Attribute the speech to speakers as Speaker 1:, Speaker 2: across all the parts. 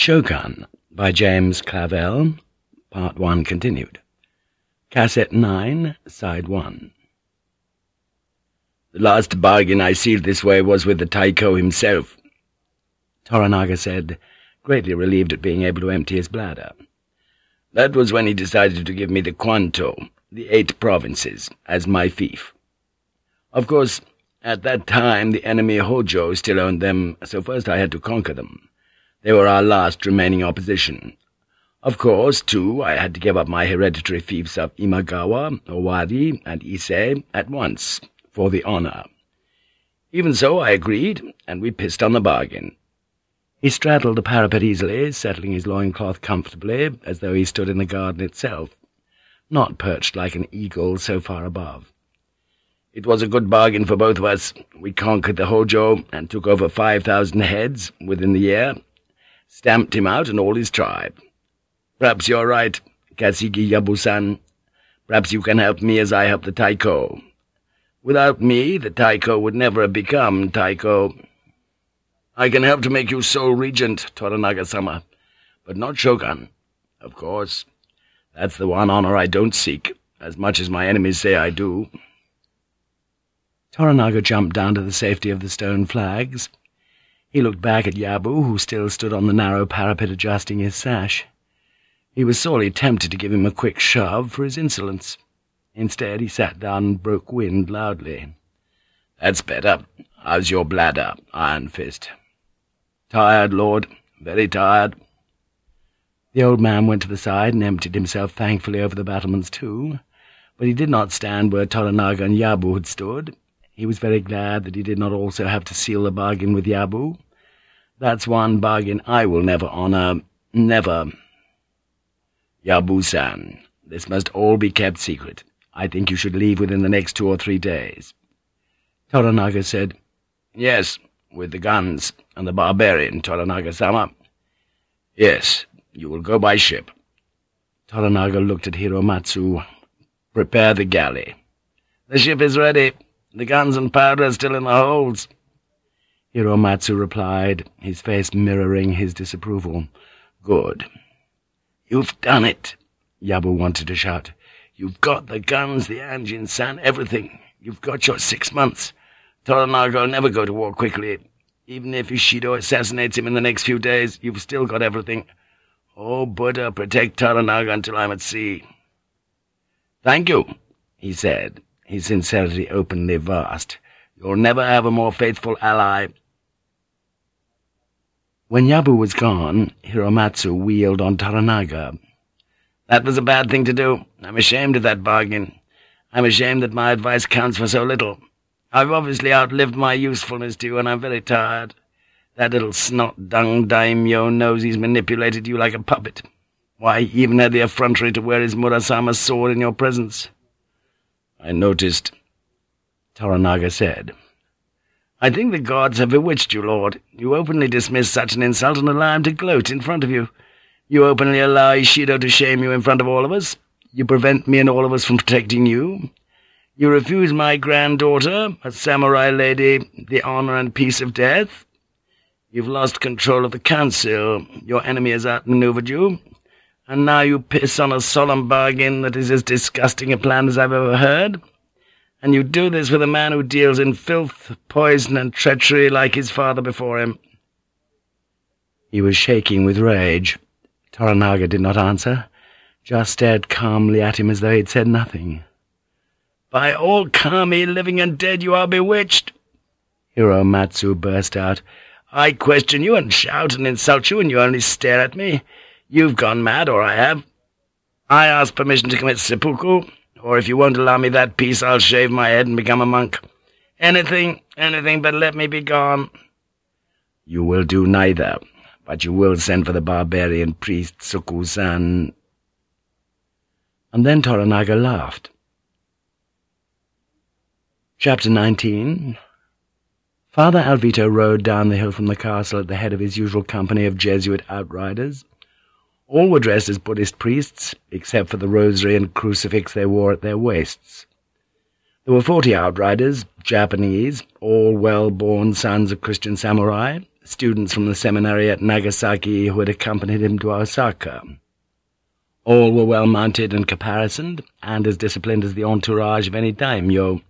Speaker 1: Shogun by James Clavell, Part 1 continued. Cassette 9, Side 1.
Speaker 2: The last bargain I sealed this way was with the Taiko himself,
Speaker 1: Toranaga said, greatly relieved at being able to empty his bladder.
Speaker 2: That was when he decided to give me the Kwanto, the eight provinces, as my fief. Of course, at that time the enemy Hojo still owned them, so first I had to conquer them. They were our last remaining opposition. Of course, too, I had to give up my hereditary fiefs of Imagawa, Owari, and Ise at once, for the honour. Even so, I agreed, and we pissed on the bargain.
Speaker 1: He straddled the parapet easily, settling his loincloth comfortably, as though he stood in the garden itself, not perched like an eagle so far above.
Speaker 2: It was a good bargain for both of us. We conquered the Hojo and took over five thousand heads within the year, stamped him out and all his tribe. Perhaps you're right, Kasigi Yabusan. Perhaps you can help me as I help the Taiko. Without me, the Taiko would never have become Taiko. I can help to make you sole regent, Toranaga-sama, but not shogun. Of course, that's the one honor I don't seek, as much as my enemies say I do.'
Speaker 1: Toranaga jumped down to the safety of the stone flags, he looked back at Yabu, who still stood on the narrow parapet adjusting his sash. He was sorely tempted to give him a quick shove for his insolence. Instead, he sat down and broke wind loudly.
Speaker 2: "'That's better. How's your bladder, Iron Fist?'
Speaker 1: "'Tired, Lord. Very tired.' The old man went to the side and emptied himself thankfully over the battlements too, but he did not stand where Toranaga and Yabu had stood. He was very glad that he did not also have to seal the bargain with Yabu. That's one bargain I will never honor. Never.
Speaker 2: Yabu-san, this must all be kept secret. I think you should leave within the next two or three days.
Speaker 1: Toranaga said,
Speaker 2: Yes, with the guns and the barbarian, Toranaga-sama. Yes, you will go by ship.
Speaker 1: Toranaga looked at Hiromatsu.
Speaker 2: Prepare the galley. The ship is ready. The guns and powder are still in the holds.
Speaker 1: Hiromatsu replied, his face mirroring his disapproval.
Speaker 2: Good. You've done it, Yabu wanted to shout. You've got the guns, the Anjin-san, everything. You've got your six months. Toranaga will never go to war quickly. Even if Ishido assassinates him in the next few days, you've still got everything. Oh, Buddha, protect Toranaga until I'm at sea. Thank you, he said, his sincerity openly vast. You'll never have a more faithful ally.
Speaker 1: When Yabu was gone, Hiromatsu wheeled on Toranaga.
Speaker 2: That was a bad thing to do. I'm ashamed of that bargain. I'm ashamed that my advice counts for so little. I've obviously outlived my usefulness to you, and I'm very tired. That little snot-dung daimyo knows he's manipulated you like a puppet. Why, he even had the effrontery to wear his Murasama sword in your presence. I noticed, Toranaga said. I think the gods have bewitched you, Lord. You openly dismiss such an insult and allow him to gloat in front of you. You openly allow Ishido to shame you in front of all of us. You prevent me and all of us from protecting you. You refuse my granddaughter, a samurai lady, the honor and peace of death. You've lost control of the council. Your enemy has outmaneuvered you and now you piss on a solemn bargain that is as disgusting a plan as I've ever heard. And you do this with a man who deals in filth, poison, and treachery like his father before him.'
Speaker 1: He was shaking with rage. Toranaga did not answer, just stared calmly at him as though he had said nothing.
Speaker 2: "'By all Kami, living and dead, you are bewitched!' Hiromatsu burst out. "'I question you and shout and insult you, and you only stare at me. You've gone mad, or I have. I ask permission to commit seppuku, or if you won't allow me that peace, I'll shave my head and become a monk. Anything, anything but let me be gone.' You will do neither, but you will send for the barbarian priest Tsukku-san.
Speaker 1: And then Toranaga laughed. Chapter 19 Father Alvito rode down the hill from the castle at the head of his usual company of Jesuit outriders. All were dressed as Buddhist priests, except for the rosary and crucifix they wore at their waists. There were forty outriders, Japanese, all well-born sons of Christian samurai, students from the seminary at Nagasaki who had accompanied him to Osaka. All were well mounted and caparisoned, and as disciplined as the entourage of any daimyo.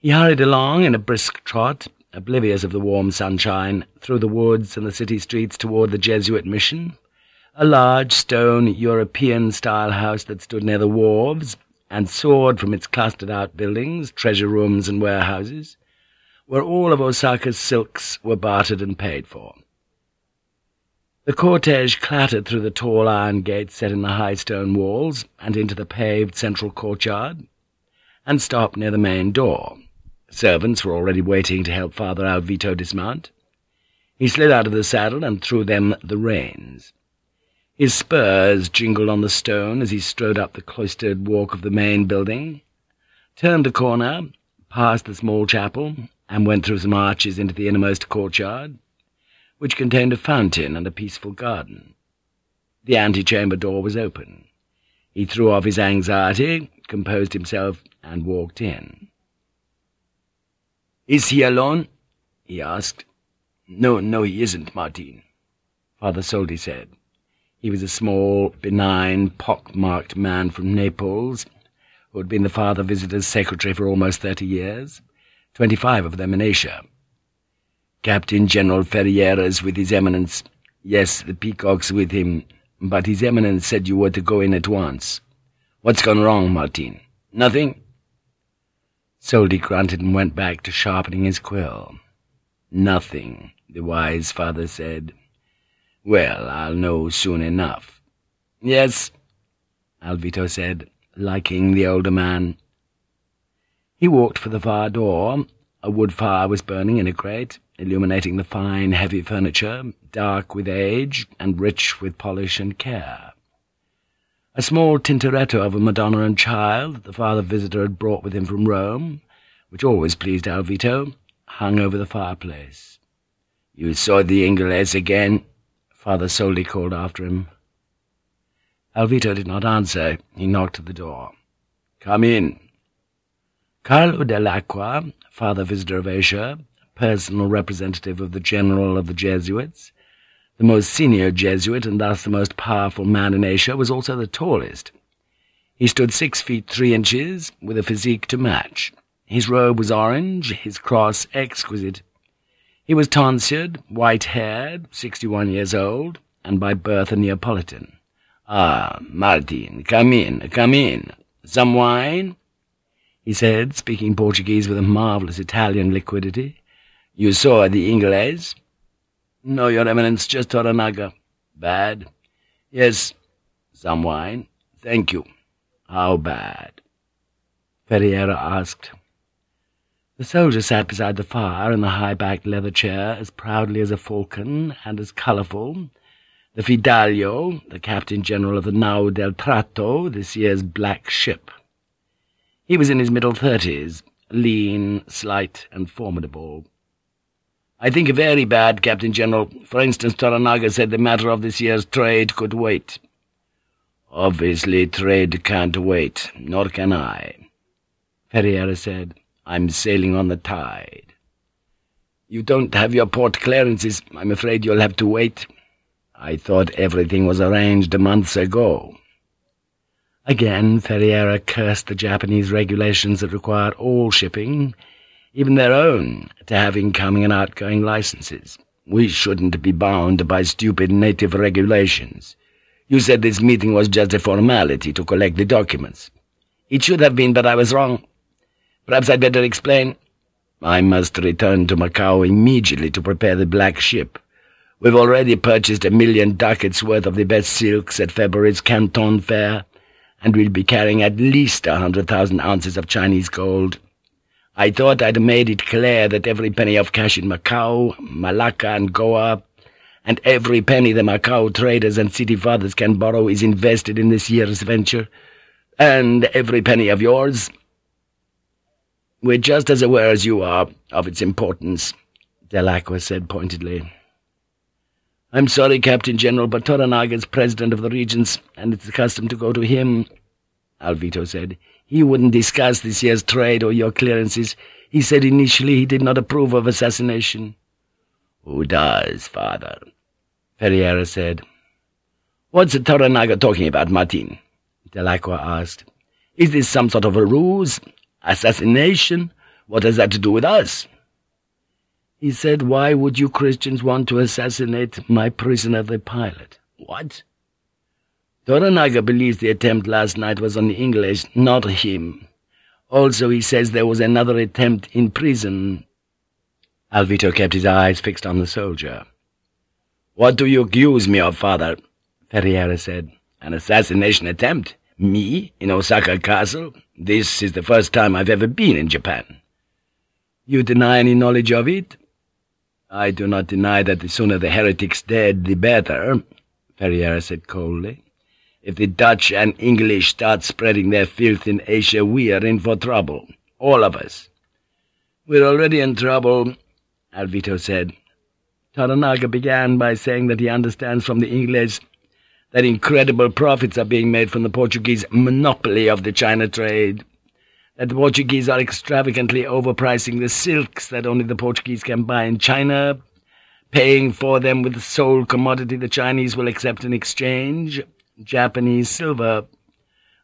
Speaker 1: He hurried along in a brisk trot, oblivious of the warm sunshine, through the woods and the city streets toward the Jesuit mission, a large stone European-style house that stood near the wharves and soared from its clustered outbuildings, treasure rooms and warehouses, where all of Osaka's silks were bartered and paid for. The cortege clattered through the tall iron gates set in the high stone walls and into the paved central courtyard, and stopped near the main door. Servants were already waiting to help Father Alvito dismount. He slid out of the saddle and threw them the reins. His spurs jingled on the stone as he strode up the cloistered walk of the main building, turned a corner, passed the small chapel, and went through some arches into the innermost courtyard, which contained a fountain and a peaceful garden. The antechamber door was open. He threw off his anxiety, composed himself, and walked in. "'Is he alone?' he asked. "'No, no, he isn't, Martin,' Father Soldi said. He was a small, benign, pock-marked man from Naples, who had been the Father Visitor's secretary for almost thirty years, twenty-five of them in Asia. Captain General Ferriera's with His Eminence. Yes, the Peacock's with him, but His Eminence said you were to go in at once. What's gone wrong, Martin? Nothing? Soldi grunted and went back to sharpening his quill. Nothing, the wise father said. Well, I'll know soon enough. Yes, Alvito said, liking the older man. He walked for the far door. A wood fire was burning in a grate illuminating the fine, heavy furniture, dark with age and rich with polish and care. A small Tintoretto of a Madonna and Child that the father visitor had brought with him from Rome, which always pleased Alvito, hung over the fireplace. "'You saw the Inglese again?' Father Soldi called after him. Alvito did not answer. He knocked at the door. "'Come in.' Carlo dell'Aqua, father visitor of Asia, personal representative of the General of the Jesuits. The most senior Jesuit, and thus the most powerful man in Asia, was also the tallest. He stood six feet three inches, with a physique to match. His robe was orange, his cross exquisite. He was tonsured, white-haired, sixty-one years old, and by birth a Neapolitan. "'Ah, Martin, come in, come in. Some wine?' he said, speaking Portuguese with a marvellous Italian liquidity. You saw the Inglese? No, Your Eminence, just Toranaga. Bad? Yes. Some wine? Thank you. How bad? Ferriera asked. The soldier sat beside the fire in the high-backed leather chair, as proudly as a falcon and as colourful. The Fidalgo, the Captain-General of the Nao del Trato, this year's black ship. He was in his middle thirties, lean, slight, and formidable. I think very bad, Captain General. For instance, Toranaga said the matter of this year's trade could wait. Obviously trade can't wait, nor can I. Ferriera said, I'm sailing on the tide. You don't have your port clearances. I'm afraid you'll have to wait. I thought everything was arranged months ago. Again, Ferriera cursed the Japanese regulations that required all shipping, even their own, to have incoming and outgoing licenses. We shouldn't be bound by stupid native regulations. You said this meeting was just a formality to collect the documents. It should have been, but I was wrong. Perhaps I'd better explain. I must return to Macao immediately to prepare the black ship. We've already purchased a million ducats worth of the best silks at February's Canton Fair, and we'll be carrying at least a hundred thousand ounces of Chinese gold. I thought I'd made it clear that every penny of cash in Macau, Malacca, and Goa, and every penny the Macau traders and city fathers can borrow is invested in this year's venture, and every penny of yours. We're just as aware as you are of its importance, Dell'Aqua said pointedly. I'm sorry, Captain General, but Toranaga's president of the Regents, and it's the custom to go to him, Alvito said. He wouldn't discuss this year's trade or your clearances. He said initially he did not approve of assassination.
Speaker 2: Who does, father? Ferriera said. What's Toranaga talking about, Martin? Dell'Aqua asked. Is this some sort of a ruse? Assassination? What has that to do with us?
Speaker 1: He said, Why would you Christians want to assassinate my prisoner, the pilot?
Speaker 2: What? Toranaga believes the attempt last night was on the English, not him. Also, he says there was another attempt in prison.
Speaker 1: Alvito kept his eyes fixed on the soldier.
Speaker 2: "'What do you accuse me of, father?' Ferriera said. "'An assassination attempt? Me, in Osaka Castle? This is the first time I've ever been in Japan.'
Speaker 1: "'You deny any knowledge of it?'
Speaker 2: "'I do not deny that the sooner the heretics dead, the better,' Ferriera said coldly. If the Dutch and English start spreading their filth in Asia, we are in for trouble. All of us.'
Speaker 1: "'We're already in trouble,' Alvito said. Toranaga began by saying that he understands from the English that incredible profits are being made from the Portuguese monopoly of the China trade, that the Portuguese are extravagantly overpricing the silks that only the Portuguese can buy in China, paying for them with the sole commodity the Chinese will accept in exchange, Japanese silver,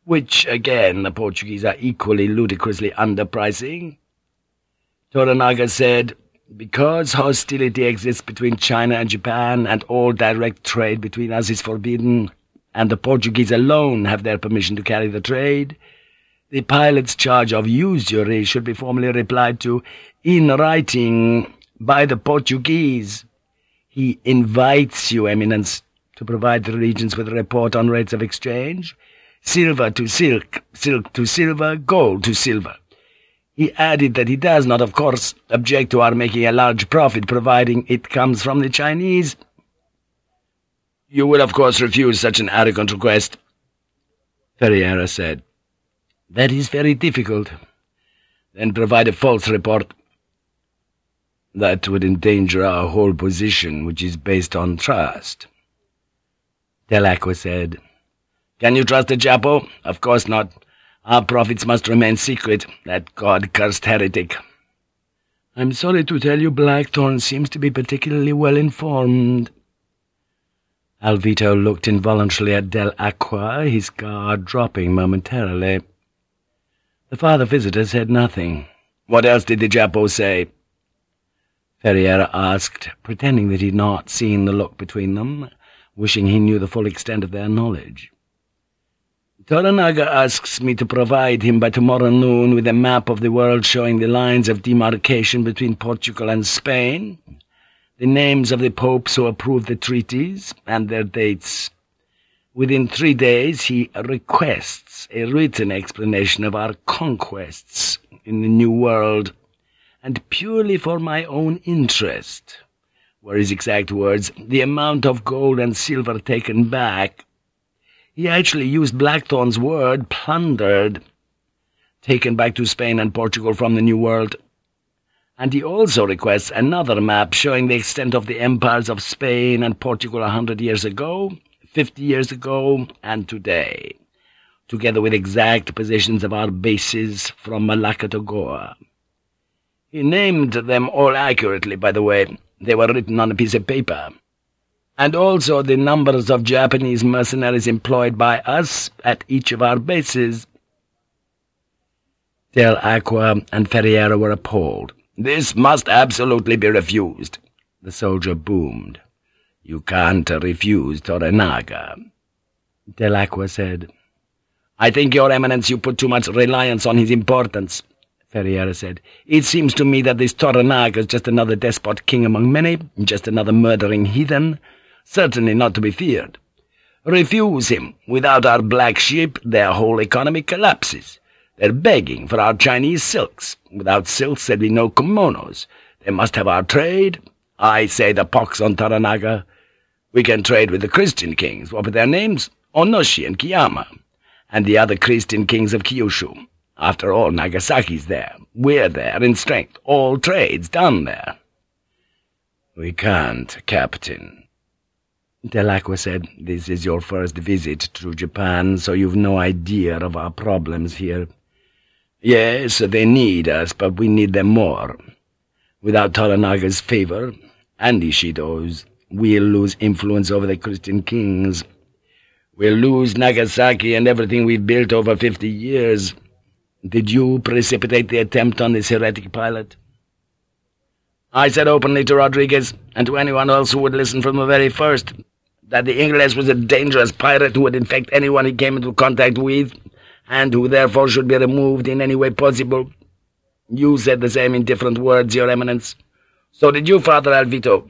Speaker 1: which, again, the Portuguese are equally ludicrously underpricing. Toranaga said, because hostility exists between China and Japan, and all direct trade between us is forbidden, and the Portuguese alone have their permission to carry the trade, the pilot's charge of usury should be formally replied to in writing by the Portuguese. He invites you, Eminence, to provide the regents with a report on rates of exchange, silver to silk, silk to silver, gold to silver. He added that he does not, of course, object to our making a large profit, providing it comes from the Chinese.
Speaker 2: You will, of course, refuse such an arrogant request, Ferriera said.
Speaker 1: That is very difficult.
Speaker 2: Then provide a false report. That would endanger our whole position, which is based on trust.
Speaker 1: Dell'Aqua said.
Speaker 2: Can you trust the Japo? Of course not. Our profits must remain secret, that God-cursed heretic.
Speaker 1: I'm sorry to tell you Blackthorne seems to be particularly well informed. Alvito looked involuntarily at Dell'Aqua, his guard dropping momentarily. The father visitor said nothing.
Speaker 2: What else did the Japo say?
Speaker 1: Ferriera asked, pretending that he had not seen the look between them, wishing he knew the full extent of their knowledge.
Speaker 2: Toranaga asks me to provide him by tomorrow noon with a map of the world showing the lines of demarcation between Portugal and Spain, the names of the popes who approved the treaties, and their dates. Within three days he requests a written explanation of our conquests in the New World, and purely for my own interest, were his exact words, the amount of gold and silver taken back he actually used Blackthorne's word, plundered, taken back to Spain and Portugal from the New World. And he also requests another map showing the extent of the empires of Spain and Portugal a hundred years ago, fifty years ago, and today, together with exact positions of our bases from Malacca to Goa. He named them all accurately, by the way. They were written on a piece of paper and also the numbers of Japanese mercenaries employed by us at each of our bases. Dell'Aqua and Ferriera were appalled. "'This must absolutely be refused,' the soldier boomed. "'You can't refuse Toranaga,'
Speaker 1: Dell'Aqua said.
Speaker 2: "'I think, Your Eminence, you put too much reliance on his importance,' Ferriera said. "'It seems to me that this Toranaga is just another despot king among many, just another murdering heathen.' Certainly not to be feared. Refuse him. Without our black sheep, their whole economy collapses. They're begging for our Chinese silks. Without silks there'd be no kimonos. They must have our trade. I say the pox on Toranaga. We can trade with the Christian kings. What were their names? Onoshi and Kiyama. And the other Christian kings of Kyushu. After all, Nagasaki's there. We're there in strength. All trades done there. We can't, Captain,
Speaker 1: Dell'Aqua said, "This is your first visit to Japan, so you've no idea of our problems here."
Speaker 2: "Yes, they need us, but we need them more. Without Toranaga's favor,
Speaker 1: and Ishidos, we'll lose influence over the Christian kings. We'll lose Nagasaki and everything we've built over fifty years. Did you precipitate the attempt on this heretic pilot? I said openly to Rodriguez, and to anyone else who would listen from the very first, that the English was a dangerous pirate who would infect anyone he came into contact with, and who therefore should be removed in any way possible. You said the same in different words, Your Eminence. So did you, Father Alvito.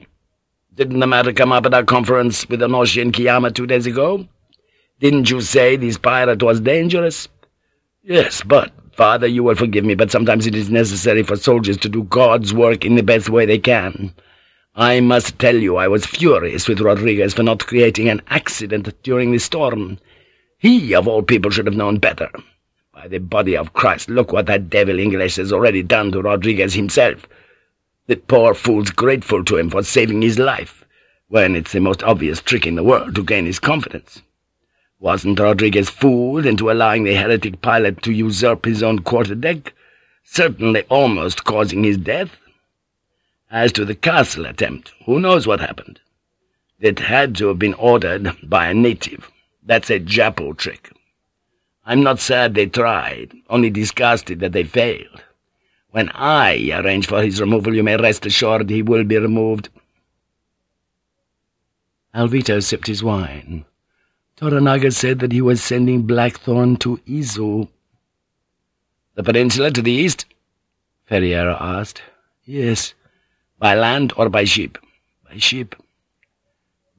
Speaker 1: Didn't the matter come up at our conference with Onoshi and Kiyama two days ago? Didn't you say this pirate was dangerous? Yes, but, Father, you will forgive me, but sometimes it is necessary for soldiers to do God's work in the best way they can. I must tell you I was furious with Rodriguez for not creating an accident during the storm. He, of all people, should have known better. By the body of Christ, look what that devil English has already done to Rodriguez himself. The poor fool's grateful to him for saving his life, when it's the most obvious trick in the world to gain his confidence. Wasn't Rodriguez fooled into allowing the heretic pilot to usurp his own quarterdeck, certainly almost causing his death? As to the castle attempt, who knows what happened? It had to have been ordered by a native. That's a Japo trick. I'm not sad they tried, only disgusted that they failed. When I arrange for his removal, you may rest assured he will be removed.
Speaker 2: Alvito sipped his wine. Toranaga said that he was sending Blackthorne to Izu.
Speaker 1: The peninsula to the east? Ferriera asked.
Speaker 2: Yes.
Speaker 1: By land or by ship?
Speaker 2: By ship.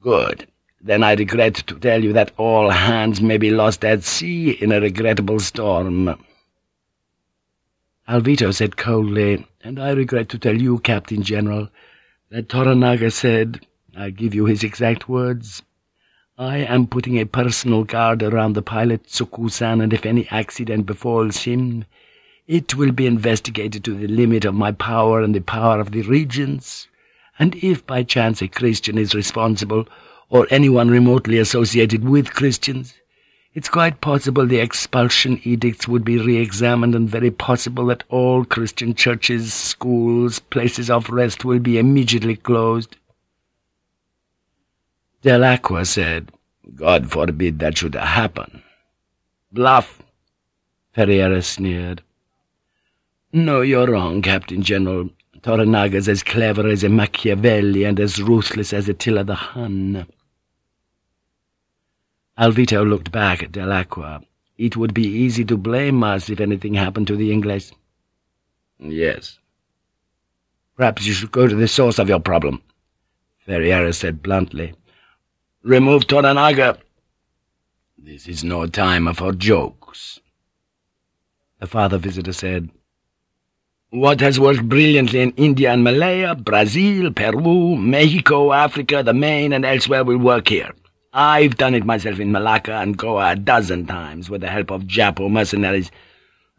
Speaker 1: Good. Then I regret to tell you that all hands may be lost at sea in a regrettable storm.'
Speaker 2: Alvito said coldly, and I regret to tell you, Captain General, that Toranaga said, I give you his exact words, I am putting a personal guard around the pilot Tsukusan, and if any accident befalls him, it will be investigated to the limit of my power and the power of the regents, and if by chance a Christian is responsible, or anyone remotely associated with Christians, it's quite possible the expulsion edicts would be re-examined and very possible that all Christian churches, schools, places of rest will be immediately closed.
Speaker 1: Dell'Aqua said, God forbid that should happen. Bluff,
Speaker 2: Ferriera sneered. No, you're wrong, Captain General. Toranaga's as clever as a Machiavelli and as ruthless as Attila the Hun. Alvito looked back at Dell'Aqua. It would be easy to blame us if anything happened to the English.
Speaker 1: Yes. Perhaps you should go to the source of your problem, Ferriera said bluntly. Remove Toranaga. This is no time for jokes.
Speaker 2: The father visitor said,
Speaker 1: What has worked brilliantly in India and Malaya, Brazil, Peru, Mexico, Africa, the Main, and elsewhere will work here. I've done it myself in Malacca and Goa a dozen times with the help of Japo mercenaries,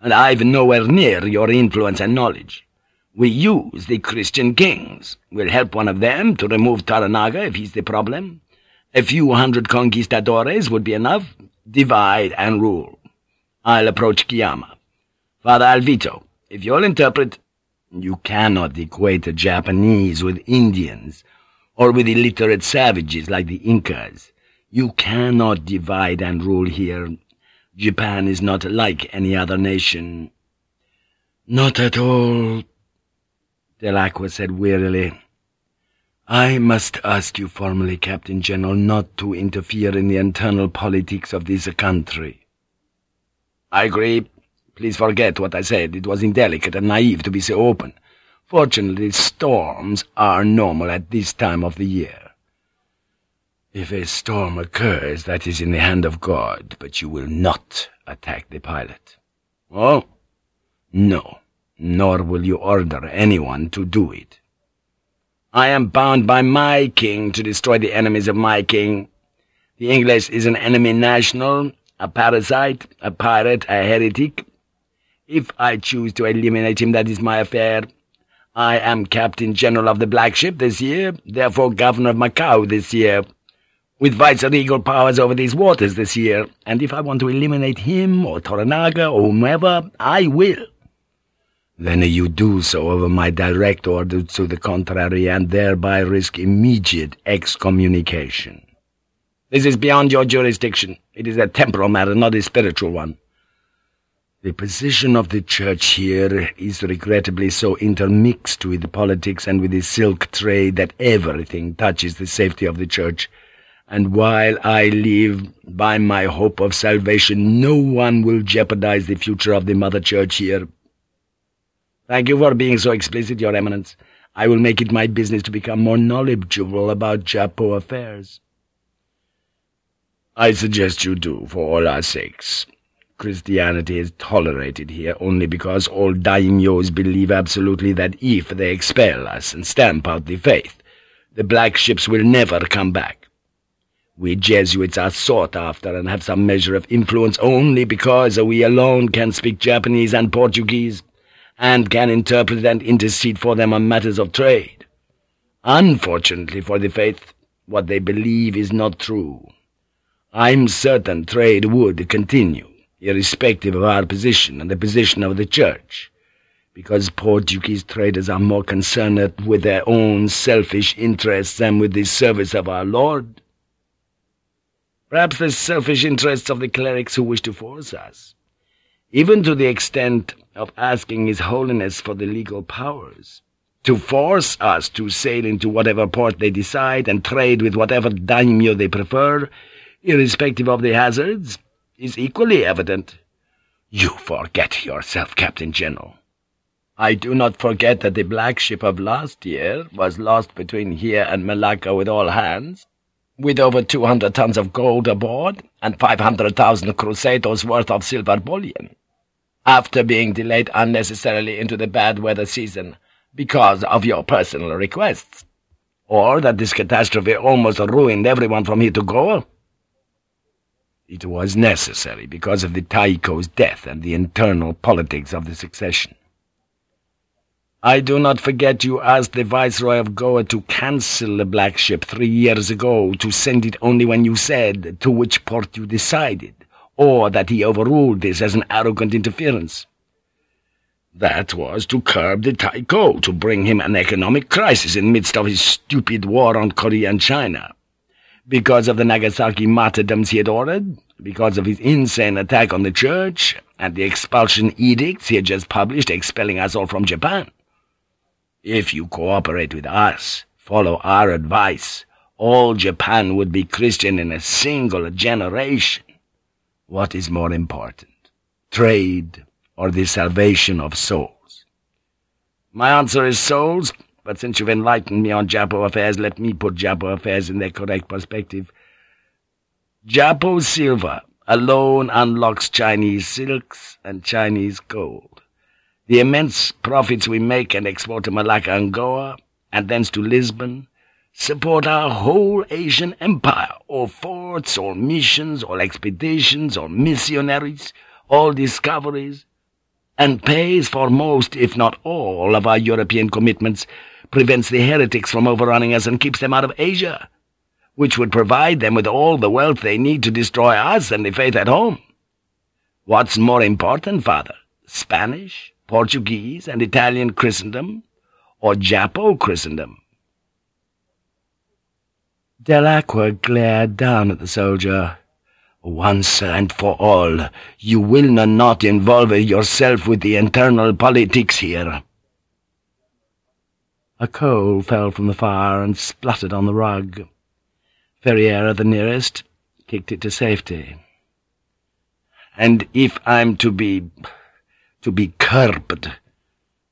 Speaker 1: and I've nowhere near your influence and knowledge. We use the Christian kings. We'll help one of them to remove Toranaga if he's the problem. A few hundred conquistadores would be enough. Divide and rule. I'll approach Kiyama. Father Alvito, if you'll interpret, you cannot equate the Japanese with Indians, or with illiterate savages like the Incas. You cannot divide and rule here. Japan is not like any other nation.
Speaker 2: Not at all, Dell'Aqua said wearily. I must ask you formally, Captain General, not to interfere in the internal politics of this country.
Speaker 1: I agree. Please forget what I said. It was indelicate and naive to be so open. Fortunately, storms are normal at this time of the year.
Speaker 2: If a storm occurs, that is in the hand of God, but you will not attack the pilot.
Speaker 1: Oh?
Speaker 2: No, nor will you order anyone to do it.
Speaker 1: I am bound by my king to destroy the enemies of my king. The English is an enemy national, a parasite, a pirate, a heretic. If I choose to eliminate him, that is my affair. I am Captain General of the Black Ship this year, therefore Governor of Macau this year with viceregal powers over these waters this year, and if I want to eliminate him or Toranaga or whomever, I will. Then you do so over my direct order to the contrary and thereby risk immediate excommunication.
Speaker 2: This is beyond your jurisdiction. It is a temporal matter, not a spiritual one.
Speaker 1: The position of the Church here is regrettably so intermixed with politics and with the silk trade that everything touches the safety of the Church, and while I live by my hope of salvation, no one will jeopardize the future of the Mother Church here.
Speaker 2: Thank you for being so explicit, Your Eminence. I will make it my business to become more knowledgeable about Japo affairs.
Speaker 1: I suggest you do, for all our sakes. Christianity is tolerated here only because all daimyos believe absolutely that if they expel us and stamp out the faith, the black ships will never come back. We Jesuits are sought after and have some measure of influence only because we alone can speak Japanese and Portuguese, and can interpret and intercede for them on matters of trade. Unfortunately for the faith, what they believe is not true. I'm certain trade would continue irrespective of our position and the position of the Church, because Portuguese traders are more concerned with their own selfish interests than with the service of our Lord. Perhaps the selfish interests of the clerics who wish to force us, even to the extent of asking His Holiness for the legal powers, to force us to sail into whatever port they decide and trade with whatever daimyo they prefer, irrespective of the hazards, is equally evident.
Speaker 2: You forget yourself, Captain General.
Speaker 1: I do not forget that the black ship of last year was lost between here and Malacca with all hands, with over two hundred tons of gold aboard and five hundred thousand cruzados worth of silver bullion, after being delayed unnecessarily into the bad weather season because of your personal requests, or that this catastrophe almost ruined everyone from here to Goa. It was necessary because of the Taiko's death and the internal politics of the succession. I do not forget you asked the Viceroy of Goa to cancel the black ship three years ago, to send it only when you said to which port you decided, or that he overruled this as an arrogant interference. That was to curb the Taiko, to bring him an economic crisis in midst of his stupid war on Korea and China because of the Nagasaki martyrdoms he had ordered, because of his insane attack on the church, and the expulsion edicts he had just published expelling us all from Japan. If you cooperate with us, follow our advice, all Japan would be Christian in a single generation. What is more important, trade or the salvation of souls?
Speaker 2: My answer is souls, but since you've enlightened me on Japo affairs, let me put Japo affairs in their correct perspective. Japo silver alone unlocks Chinese silks and Chinese gold. The immense profits we make and export to Malacca and Goa, and thence to Lisbon, support our whole Asian empire, all forts, all missions, all expeditions, all missionaries, all discoveries, and pays for most, if not all, of our European commitments prevents the heretics from overrunning us and keeps them out of Asia, which would provide them with all the wealth they need to destroy us and the faith at home. What's more important, father, Spanish, Portuguese, and Italian Christendom, or Japo Christendom?
Speaker 1: Dell'Aqua glared down at the soldier. Once and for all, you will not involve yourself with the internal politics here. A coal fell from the fire and spluttered on the rug. Ferriera, the nearest, kicked it to safety.
Speaker 2: And if I'm to be... to be curbed,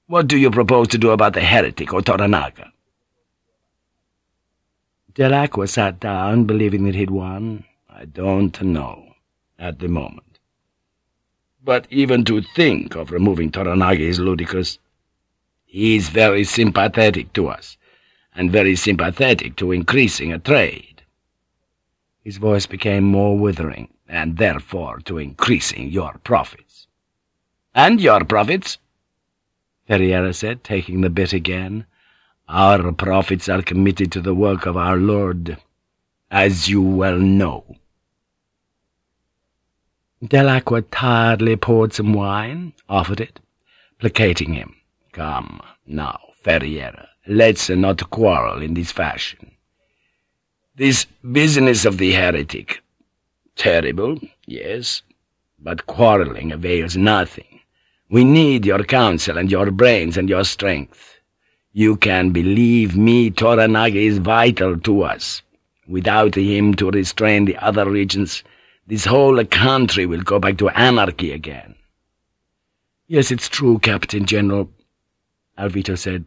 Speaker 2: what do you propose to do about the heretic or Toranaga?
Speaker 1: Dell'Aqua sat down, believing that he'd won. I don't know, at the moment.
Speaker 2: But even to think of removing Toranaga is ludicrous. He is very sympathetic to us, and very sympathetic to increasing a trade.
Speaker 1: His voice became more withering,
Speaker 2: and therefore to increasing your profits. And your profits?
Speaker 1: Ferriera said, taking the bit again. Our profits are committed to the work of our Lord, as you well know. Dell'Aqua tiredly poured some wine, offered it, placating him Come, now, Ferriera, let's not quarrel in this fashion. This business of the heretic. Terrible, yes, but quarreling avails nothing. We need your counsel and your brains and your strength. You can believe me, Toranaga is vital to us. Without him to restrain the other regions, this whole country will go back to anarchy again. Yes, it's true, Captain General, Alvito said,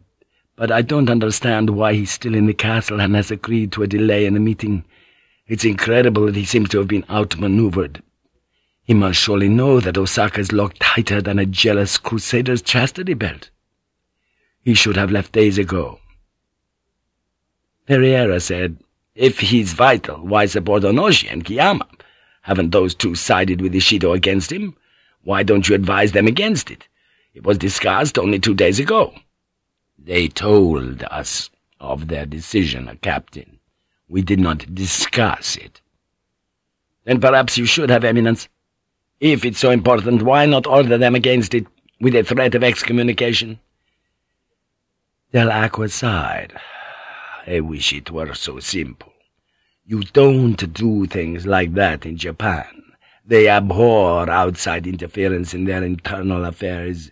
Speaker 1: but I don't understand why he's still in the castle and has agreed to a delay in the meeting. It's incredible that he seems to have been outmaneuvered. He must surely know that Osaka is locked tighter than a jealous crusader's chastity belt. He should have left days ago. Ferriera said, If he's vital, why support Onoshi and Kiyama? Haven't those two sided with Ishido against him? Why don't you advise them against it? It was discussed only two days ago. They told us of their decision, a Captain. We did not discuss it. Then perhaps you should have, Eminence. If it's so important, why not order them against it, with a threat of excommunication? Dell'Aqua sighed. I wish it were so simple. You don't do things like that in Japan. They abhor outside interference in their internal affairs.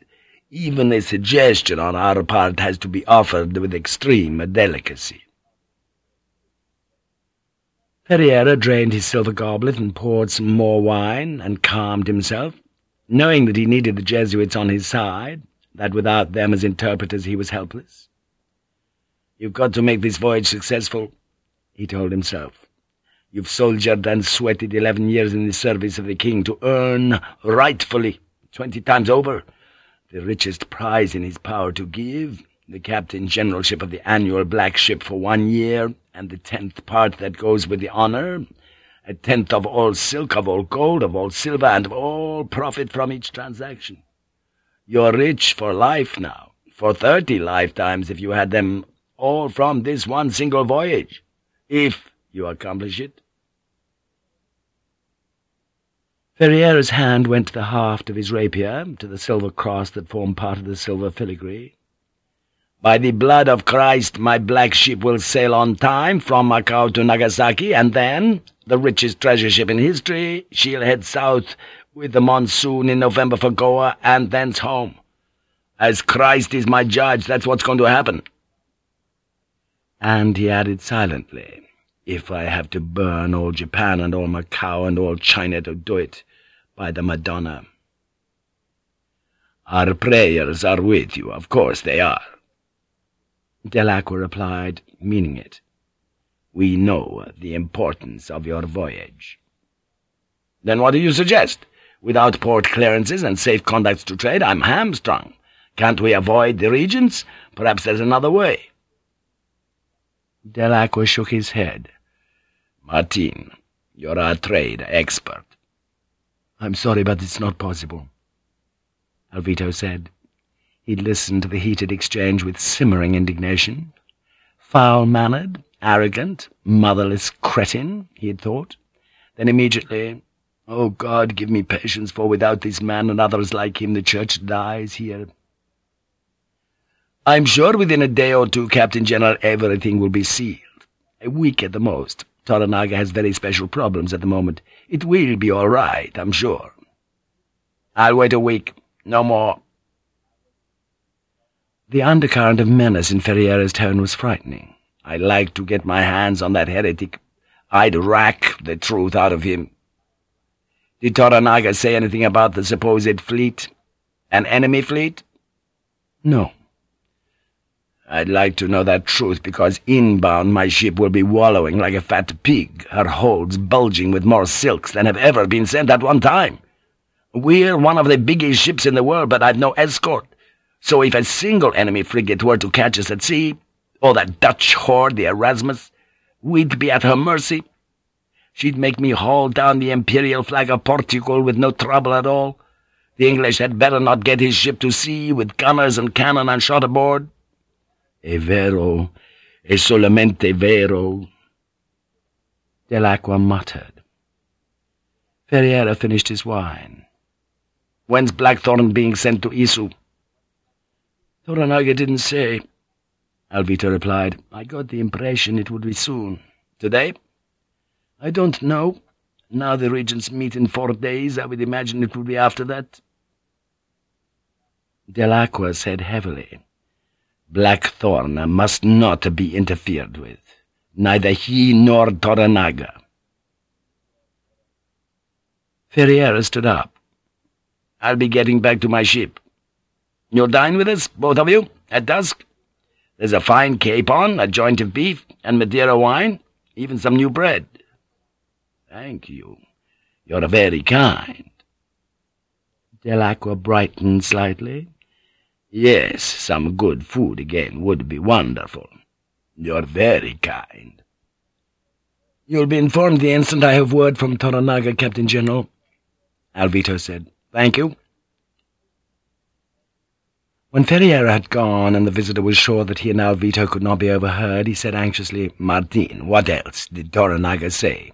Speaker 1: Even a suggestion on our part has to be offered with extreme delicacy. Ferriera drained his silver goblet and poured some more wine, and calmed himself, knowing that he needed the Jesuits on his side, that without them as interpreters he was helpless. You've got to make this voyage successful, he told himself. You've soldiered and sweated eleven years in the service of the king to earn, rightfully, twenty times over, the richest prize in his power to give, the captain generalship of the annual black ship for one year, and the tenth part that goes with the honor, a tenth of all silk, of all gold, of all silver, and of all profit from each transaction. You're rich for life now, for thirty lifetimes if you had them all from this one single voyage, if you accomplish it. Ferriera's hand went to the haft of his rapier, to the silver cross that formed part of the silver filigree. By the blood of Christ, my black ship will sail on time from Macao to Nagasaki, and then, the richest treasure ship in history, she'll head south with the monsoon in November for Goa, and thence home. As Christ is my judge, that's what's going to happen and he added silently, If I have to burn all Japan and all Macao and all China to do it, by the Madonna. Our prayers are with you, of course they are. Dell'Aqua replied, meaning it. We know the importance of your voyage. Then what do you suggest? Without port clearances and safe conducts to trade, I'm hamstrung. Can't we avoid the regions? Perhaps there's another way. Dell'Aqua shook his head. Martin, you're a trade expert. I'm sorry, but it's not possible, Alvito said. He listened to the heated exchange with simmering indignation. Foul-mannered, arrogant, motherless cretin, he had thought. Then immediately, Oh God, give me patience, for without this man and others like him the church dies here. I'm sure within a day or two, Captain General, everything will be sealed. A week at the most. Toranaga has very special problems at the moment. It will be all right, I'm sure. I'll wait a week. No more. The undercurrent of menace in Ferriera's tone was frightening. I'd like to get my hands on that heretic. I'd rack the truth out of him. Did Toranaga say anything about the supposed fleet? An enemy fleet? No. I'd like to know that truth, because inbound my ship will be wallowing like a fat pig, her holds bulging with more silks than have ever been sent at one time. We're one of the biggest ships in the world, but I've no escort. So if a single enemy frigate were to catch us at sea, or that Dutch whore, the Erasmus, we'd be at her mercy. She'd make me haul down the imperial flag of Portugal with no trouble at all. The English had better not get his ship to sea with gunners and cannon and shot aboard. È vero, è solamente vero. Dell'Aqua muttered. Ferriera finished his wine. When's Blackthorne being sent to Izu?
Speaker 2: Toranaga didn't say, Alvito replied. I got the impression it would be soon. Today? I don't know. Now the regents meet in four days. I would imagine it would be after that.
Speaker 1: Dell'Aqua said heavily. Blackthorne must not be interfered with. Neither he nor Toranaga.
Speaker 2: Ferriera stood up. I'll be getting back to my ship. You'll dine with us, both of you, at dusk? There's a fine capon, a joint of beef, and Madeira wine, even some new bread.
Speaker 1: Thank you. You're very kind. Dell'Aqua brightened slightly. Yes, some good food again would be wonderful. You're very kind.
Speaker 2: You'll be informed the instant I have word from Toranaga, Captain General, Alvito said. Thank you. When Ferriera had gone and the visitor was sure that he and Alvito could not be overheard, he said anxiously, Martin, what else did Toranaga say?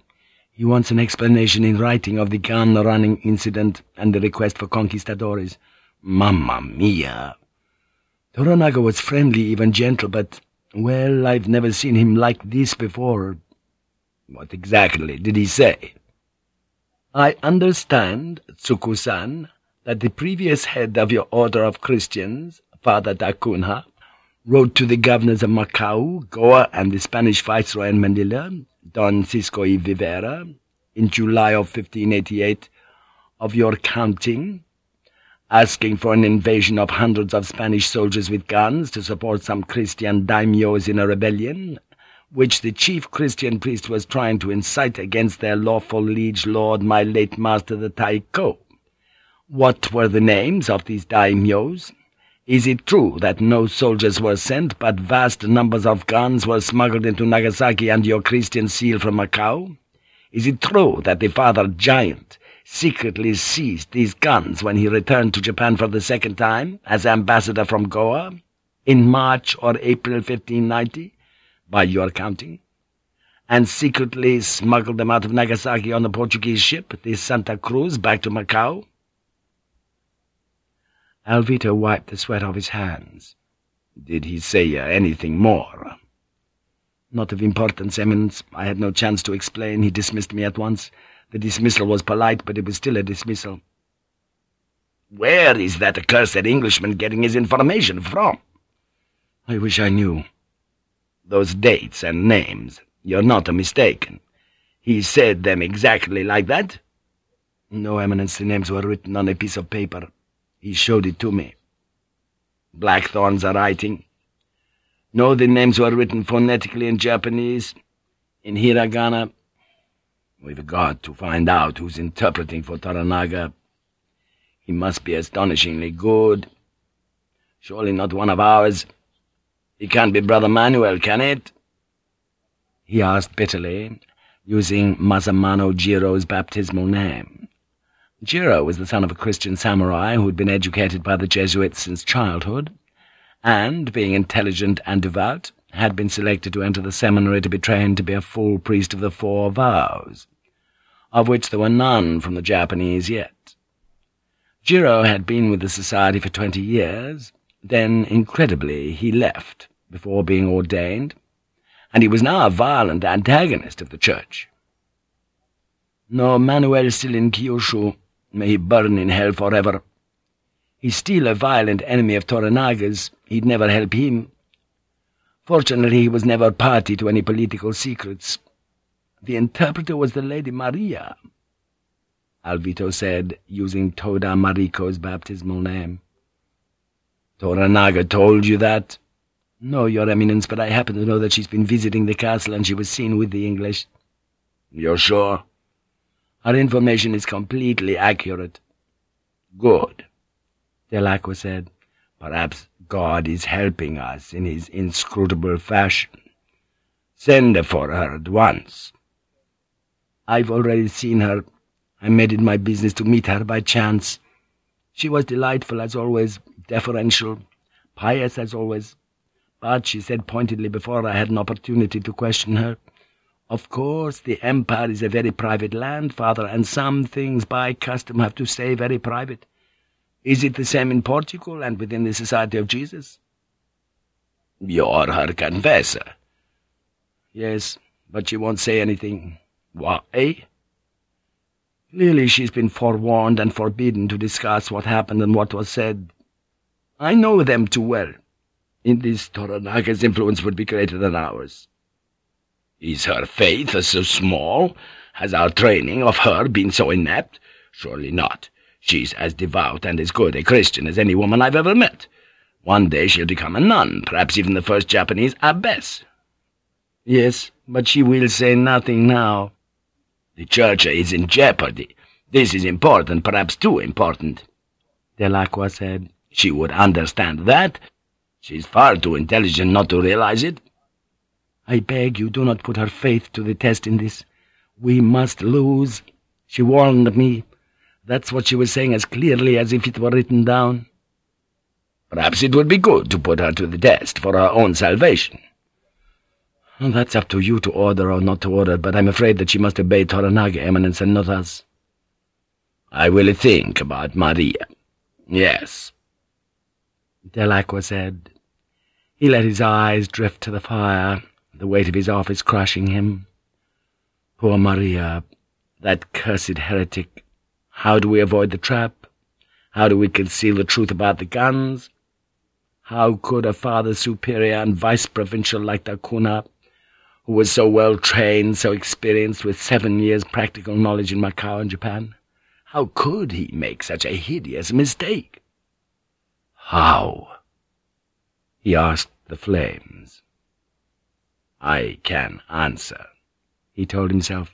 Speaker 2: He wants an explanation in writing of the gun-running incident and the request for conquistadores.
Speaker 1: Mamma mia!
Speaker 2: Toranaga was friendly, even gentle, but, well, I've never seen him like this before.
Speaker 1: What exactly did he say?
Speaker 2: I understand, Tsukku-san, that the previous head of your order of Christians, Father Da Cunha, wrote to the governors of Macau, Goa, and the Spanish viceroy in Manila, Don Cisco y Vivera, in July of 1588, of your counting, asking for an invasion of hundreds of Spanish soldiers with guns to support some Christian daimyos in a rebellion, which the chief Christian priest was trying to incite against their lawful liege lord, my late master the Taiko. What were the names of these daimyos? Is it true that no soldiers were sent, but vast numbers of guns were smuggled into Nagasaki under your Christian seal from Macau? Is it true that the father giant secretly seized these guns when he returned to Japan for the second time, as ambassador from Goa, in March or April 1590, by your counting, and secretly smuggled them out of Nagasaki on the Portuguese ship, the Santa Cruz, back to Macau?
Speaker 1: Alvito wiped the sweat off his hands.
Speaker 2: Did he say uh, anything more?
Speaker 1: Not of importance, Eminence. I had no chance to explain. He dismissed me at once. The dismissal was polite, but it was still a dismissal.
Speaker 2: Where is that accursed Englishman getting his information from?
Speaker 1: I wish I knew.
Speaker 2: Those dates and names, you're not mistaken. He said them exactly like that?
Speaker 1: No, Eminence, the names were written on a piece of paper. He showed it to me.
Speaker 2: Blackthorne's are writing. No, the names were written phonetically in Japanese, in hiragana. We've got to find out who's interpreting for Toranaga. He must be astonishingly good. Surely not one of ours. He can't be Brother Manuel, can it?
Speaker 1: He asked bitterly, using Masamano Jiro's baptismal name. Jiro was the son of a Christian samurai who had been educated by the Jesuits since childhood, and, being intelligent and devout, had been selected to enter the seminary to be trained to be a full priest of the Four Vows, of which there were none from the Japanese yet. Jiro had been with the society for twenty years, then, incredibly, he left, before being ordained, and he was now a violent antagonist of the Church. No, Manuel still in Kyushu, May he burn in hell forever. He's still a violent enemy of Toranaga's. He'd never help him. Fortunately, he was never party to any political secrets. The interpreter was the Lady Maria, Alvito said, using Toda Mariko's baptismal name.
Speaker 2: Toranaga told you that?
Speaker 1: No, Your Eminence, but I happen to know that she's been visiting the castle and she was seen with the English.
Speaker 2: You're sure?
Speaker 1: Our information is completely accurate.
Speaker 2: Good,
Speaker 1: Dell'Aqua said.
Speaker 2: Perhaps God is helping us in his inscrutable fashion. Send for her at once.
Speaker 1: I've already seen her. I made it my business to meet her by chance. She was delightful as always, deferential, pious as always, but she said pointedly before I had an opportunity to question her, of course, the empire is a very private land, father, and some things by custom have to stay very private. Is it the same in Portugal and within the Society of Jesus?
Speaker 2: You're her confessor.
Speaker 1: Yes, but she won't say anything.
Speaker 2: Why?
Speaker 1: Clearly she's been forewarned and forbidden to discuss what happened and what was said. I know them too well. In this, Toranaga's influence would be greater than ours.
Speaker 2: Is her faith so small? Has our training of her been so inept? Surely not. She's as devout and as good a Christian as any woman I've ever met. One day she'll become a nun, perhaps even the first Japanese abbess.
Speaker 1: Yes, but she will say nothing now.
Speaker 2: The church is in jeopardy. This is important, perhaps too important.
Speaker 1: Dell'Aqua said.
Speaker 2: She would understand that. She's far too intelligent not to realize it.
Speaker 1: I beg you, do not put her faith to the test in this. We must lose. She warned me. That's what she was saying as clearly as if it were written down.
Speaker 2: Perhaps it would be good to put her to the test for her own salvation.
Speaker 1: That's up to you to order or not to order, but I'm afraid that she must obey Toranaga, Eminence, and not us.
Speaker 2: I will think about Maria. Yes.
Speaker 1: Dell'Aqua said. He let his eyes drift to the fire, the weight of his office crushing him. Poor Maria, that cursed heretic. How do we avoid the trap? How do we conceal the truth about the guns? How could a father superior and vice-provincial like Da Cunha, who was so well trained, so experienced, with seven years' practical knowledge in Macao and Japan, how could he make such a hideous mistake?
Speaker 2: How?
Speaker 1: He asked the flames.
Speaker 2: I can answer,
Speaker 1: he told himself.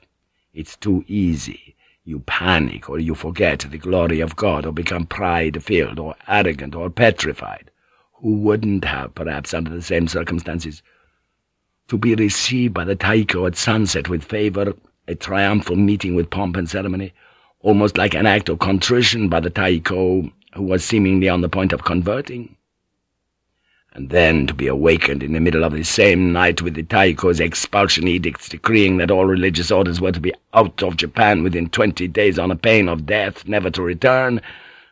Speaker 1: It's too easy. You panic, or you forget the glory of God, or become pride-filled, or arrogant, or petrified who wouldn't have, perhaps under the same circumstances. To be received by the Taiko at sunset with favour, a triumphal meeting with pomp and ceremony, almost like an act of contrition by the Taiko, who was seemingly on the point of converting. And then to be awakened in the middle of the same night with the Taiko's expulsion edicts decreeing that all religious orders were to be out of Japan within twenty days on a pain of death, never to return,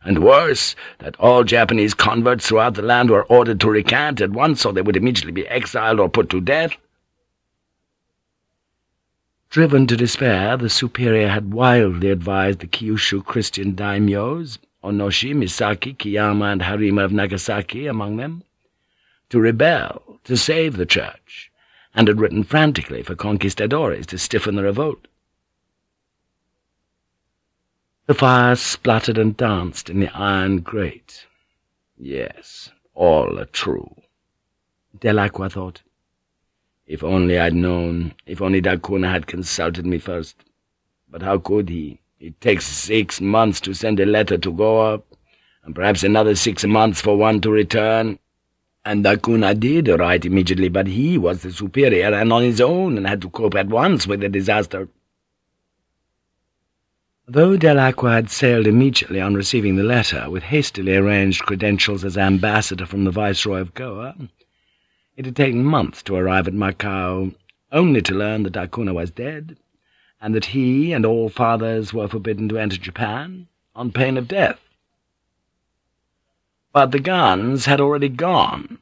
Speaker 1: and worse, that all Japanese converts throughout the land were ordered to recant at once, or they would immediately be exiled or put to death. Driven to despair, the superior had wildly advised the Kyushu Christian daimyos, Onoshi, Misaki, Kiyama, and Harima of Nagasaki among them, to rebel, to save the church, and had written frantically for conquistadores to stiffen the revolt. The fire spluttered and danced in the iron grate. Yes, all are true. Dell'Aqua thought. If only I'd known, if only Da Cunha had consulted me first. But how could he? It takes six months to send a letter to Goa, and perhaps another six months for one to return. And Da Cunha did write immediately, but he was the superior and on his own, and had to cope at once with the disaster. Though Dell'Aqua had sailed immediately on receiving the letter, with hastily arranged credentials as ambassador from the Viceroy of Goa, it had taken months to arrive at Macao, only to learn that Da Cunha was dead, and that he and all fathers were forbidden to enter Japan, on pain of death. But the guns had already gone.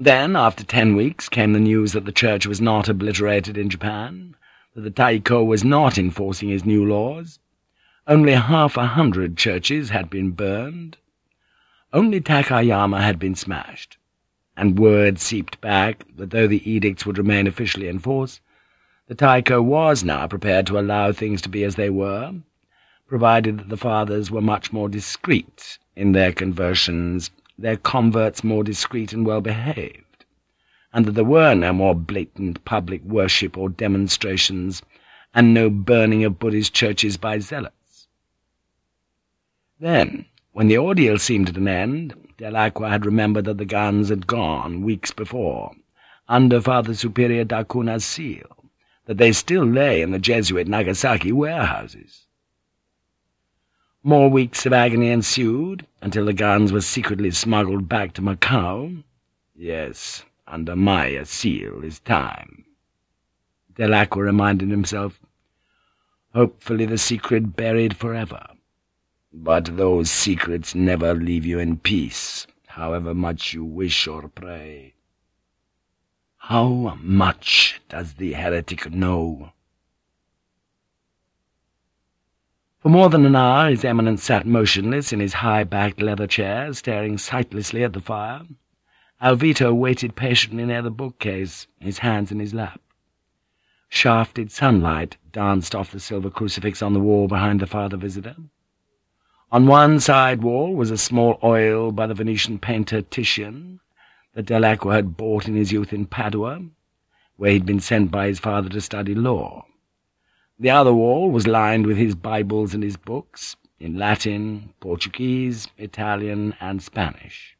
Speaker 1: Then, after ten weeks, came the news that the church was not obliterated in Japan, that the Taiko was not enforcing his new laws. Only half a hundred churches had been burned. Only Takayama had been smashed. And word seeped back that though the edicts would remain officially in force, the Taiko was now prepared to allow things to be as they were, provided that the fathers were much more discreet in their conversions, their converts more discreet and well-behaved and that there were no more blatant public worship or demonstrations, and no burning of Buddhist churches by zealots. Then, when the ordeal seemed at an end, Dell'Aqua had remembered that the guns had gone weeks before, under Father Superior Da Cunha's seal, that they still lay in the Jesuit Nagasaki warehouses. More weeks of agony ensued, until the guns were secretly smuggled back to Macao. Yes, under my seal is time. Dell'Aqua reminded himself. Hopefully the secret buried forever. But those secrets never leave you in peace, however much you wish or pray. How much does the heretic know? For more than an hour his eminence sat motionless in his high-backed leather chair, staring sightlessly at the fire. Alvito waited patiently near the bookcase, his hands in his lap. Shafted sunlight danced off the silver crucifix on the wall behind the father visitor. On one side wall was a small oil by the Venetian painter Titian that Dell'Aqua had bought in his youth in Padua, where he'd been sent by his father to study law. The other wall was lined with his Bibles and his books, in Latin, Portuguese, Italian, and Spanish.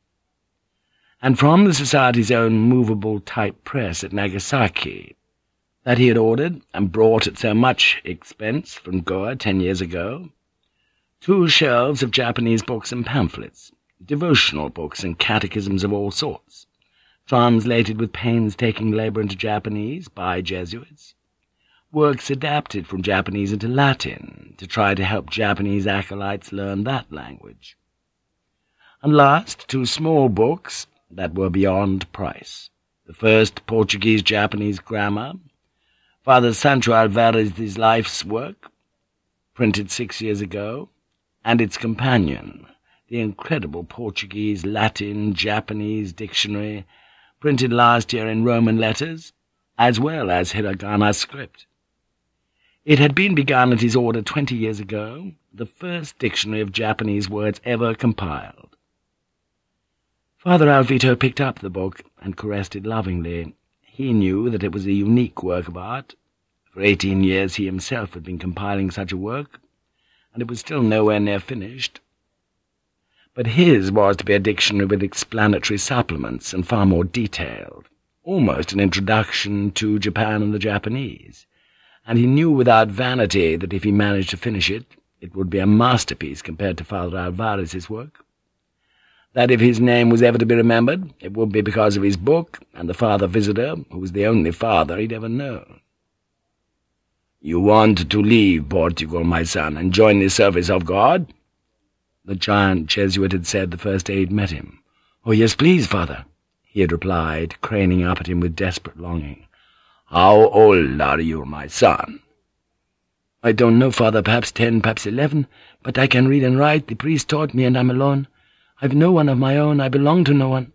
Speaker 1: And from the Society's own movable type press at Nagasaki, that he had ordered and brought at so much expense from Goa ten years ago, two shelves of Japanese books and pamphlets, devotional books and catechisms of all sorts, translated with painstaking labour into Japanese by Jesuits, works adapted from Japanese into Latin to try to help Japanese acolytes learn that language. And last, two small books that were beyond price. The first Portuguese-Japanese grammar, Father Sancho Alvarez's life's work, printed six years ago, and its companion, the incredible Portuguese, Latin, Japanese dictionary, printed last year in Roman letters, as well as hiragana script. It had been begun at his order twenty years ago, the first dictionary of Japanese words ever compiled. Father Alvito picked up the book and caressed it lovingly. He knew that it was a unique work of art. For eighteen years he himself had been compiling such a work, and it was still nowhere near finished. But his was to be a dictionary with explanatory supplements and far more detailed, almost an introduction to Japan and the Japanese and he knew without vanity that if he managed to finish it, it would be a masterpiece compared to Father Alvarez's work. That if his name was ever to be remembered, it would be because of his book and the father visitor, who was the only father he'd ever known. "'You want to leave Portugal, my son, and join the service of God?' The giant Jesuit had said the first he'd met him. "'Oh, yes, please, father,' he had replied, craning up at him with desperate longing. How old are you, my son?
Speaker 2: I don't know, father, perhaps ten, perhaps eleven, but I can read and write, the priest taught me, and I'm alone. I've no one of my own, I belong to no one.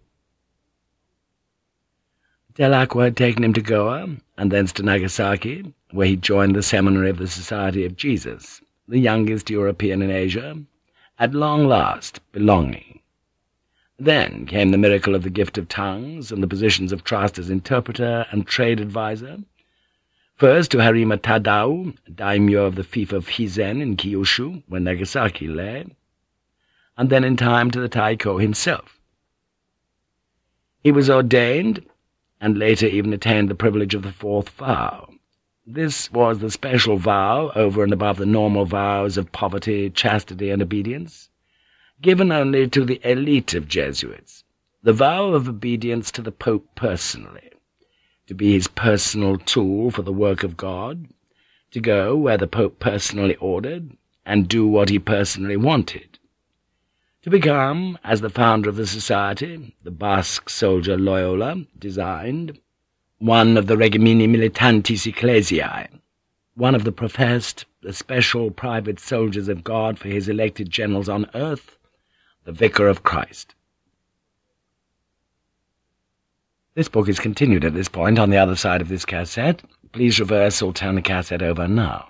Speaker 1: Dell'Aqua had taken him to Goa, and thence to Nagasaki, where he joined the seminary of the Society of Jesus, the youngest European in Asia, at long last belonging. Then came the miracle of the gift of tongues and the positions of trust as interpreter and trade adviser. First to Harima Tadao, daimyo of the fief of Hizen in Kyushu, where Nagasaki lay, and then in time to the Taiko himself. He was ordained, and later even attained the privilege of the fourth vow. This was the special vow over and above the normal vows of poverty, chastity, and obedience, given only to the elite of Jesuits, the vow of obedience to the Pope personally, to be his personal tool for the work of God, to go where the Pope personally ordered, and do what he personally wanted, to become, as the founder of the society, the Basque soldier Loyola, designed, one of the regimini militantis ecclesiae, one of the professed, the special private soldiers of God for his elected generals on earth, the Vicar of Christ. This book is continued at this point on the other side of this cassette. Please reverse or turn the cassette over now.